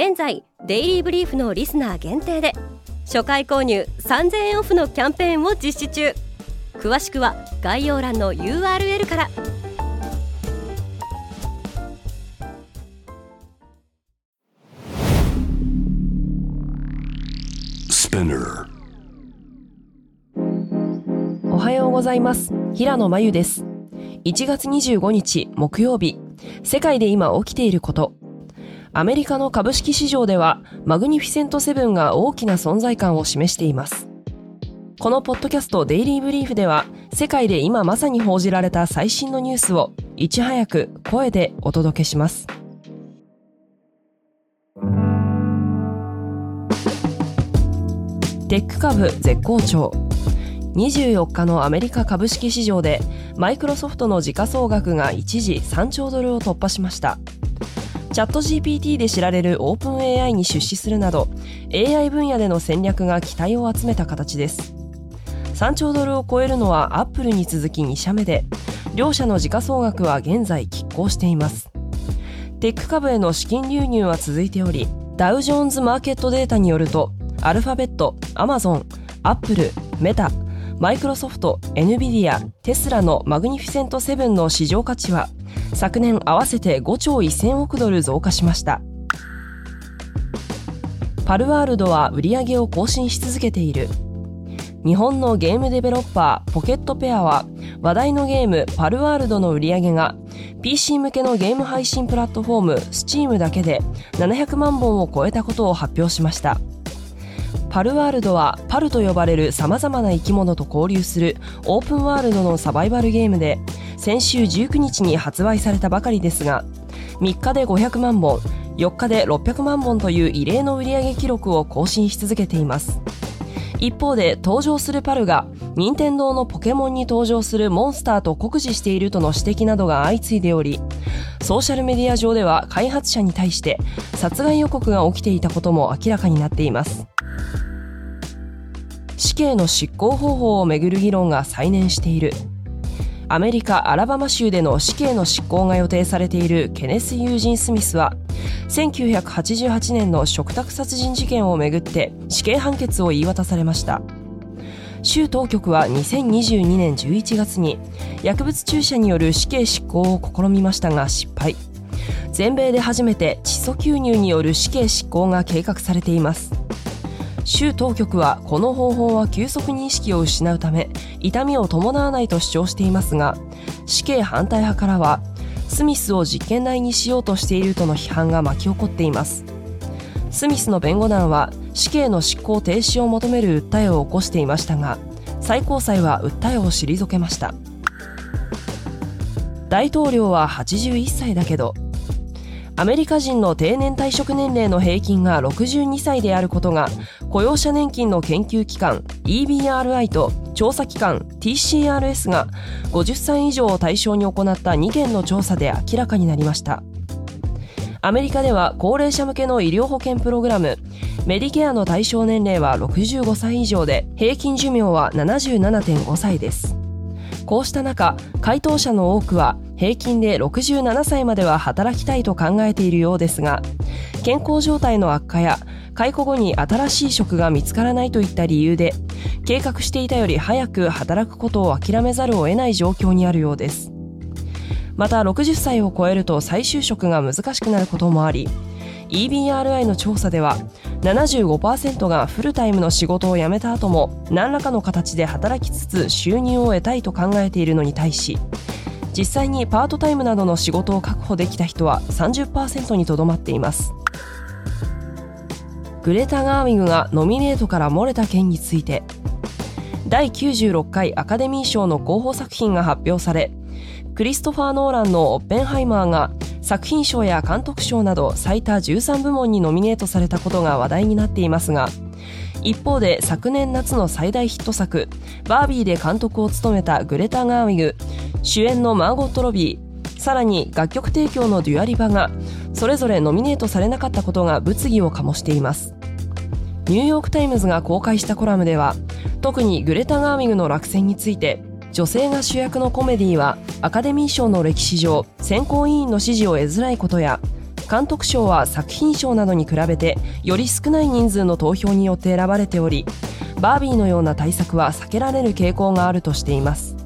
現在デイリーブリーフのリスナー限定で初回購入3000円オフのキャンペーンを実施中。詳しくは概要欄の URL から。おはようございます。平野真由です。1月25日木曜日。世界で今起きていることアメリカの株式市場ではマグニフィセントセブンが大きな存在感を示しています。このポッドキャストデイリーブリーフでは世界で今まさに報じられた最新のニュースをいち早く声でお届けします。テック株絶好調。24日のアメリカ株式市場でマイクロソフトの時価総額が一時3兆ドルを突破しました。チャット GPT で知られるオープン AI に出資するなど AI 分野での戦略が期待を集めた形です。3兆ドルを超えるのはアップルに続き2社目で両社の時価総額は現在拮抗しています。テック株への資金流入は続いておりダウジョーンズマーケットデータによるとアルファベット、アマゾン、アップル、メタ、マイクロソフト、エヌビディア、テスラのマグニフィセント7の市場価値は昨年合わせて5兆1000億ドル増加しました。パルワールドは売り上げを更新し続けている。日本のゲームデベロッパーポケットペアは話題のゲームパルワールドの売り上げが PC 向けのゲーム配信プラットフォーム Steam だけで700万本を超えたことを発表しました。パルワールドはパルと呼ばれる様々な生き物と交流するオープンワールドのサバイバルゲームで先週19日に発売されたばかりですが3日で500万本4日で600万本という異例の売上記録を更新し続けています。一方で登場するパルが任天堂のポケモンに登場するモンスターと酷似しているとの指摘などが相次いでおりソーシャルメディア上では開発者に対して殺害予告が起きていたことも明らかになっています。死刑の執行方法をめぐる議論が再燃している。アメリカ・アラバマ州での死刑の執行が予定されているケネス・ユージン・スミスは1988年の嘱託殺人事件をめぐって死刑判決を言い渡されました。州当局は2022年11月に薬物注射による死刑執行を試みましたが失敗。全米で初めて窒素吸入による死刑執行が計画されています。州当局はこの方法は急速に意識を失うため痛みを伴わないと主張していますが死刑反対派からはスミスを実験台にしようとしているとの批判が巻き起こっています。スミスの弁護団は死刑の執行停止を求める訴えを起こしていましたが最高裁は訴えを退けました。大統領は81歳だけどアメリカ人の定年退職年齢の平均が62歳であることが雇用者年金の研究機関 EBRI と調査機関 TCRS が50歳以上を対象に行った2件の調査で明らかになりました。アメリカでは高齢者向けの医療保険プログラムメディケアの対象年齢は65歳以上で平均寿命は77.5歳です。こうした中回答者の多くは平均で67歳までは働きたいと考えているようですが健康状態の悪化や解雇後に新しい職が見つからないといった理由で計画していたより早く働くことを諦めざるを得ない状況にあるようです。また60歳を超えると再就職が難しくなることもあり EBRI の調査では75%がフルタイムの仕事を辞めた後も何らかの形で働きつつ収入を得たいと考えているのに対し実際にパートタイムなどの仕事を確保できた人は30%にとどまっています。グレタ・ガーウィグがノミネートから漏れた件について第96回アカデミー賞の候補作品が発表されクリストファー・ノーランのオッペンハイマーが作品賞や監督賞など最多13部門にノミネートされたことが話題になっていますが一方で昨年夏の最大ヒット作「バービー」で監督を務めたグレタ・ガーウィグ主演のマーゴット・ロビーさらに楽曲提供のデュアリバがそれぞれノミネートされなかったことが物議を醸しています。ニューヨーク・タイムズが公開したコラムでは特にグレタ・ガーウィグの落選について女性が主役のコメディはアカデミー賞の歴史上選考委員の支持を得づらいことや監督賞は作品賞などに比べてより少ない人数の投票によって選ばれておりバービーのような対策は避けられる傾向があるとしています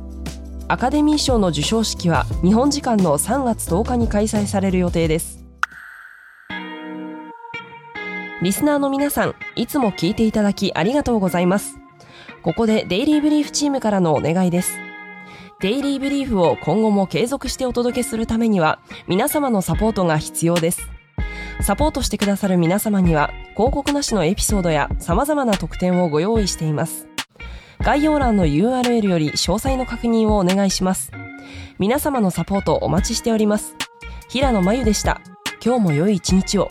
アカデミー賞の授賞式は日本時間の3月10日に開催される予定ですリスナーの皆さん、いつも聞いていただきありがとうございます。ここでデイリーブリーフチームからのお願いです。デイリーブリーフを今後も継続してお届けするためには、皆様のサポートが必要です。サポートしてくださる皆様には、広告なしのエピソードや様々な特典をご用意しています。概要欄の URL より詳細の確認をお願いします。皆様のサポートお待ちしております。平野真由でした。今日も良い一日を。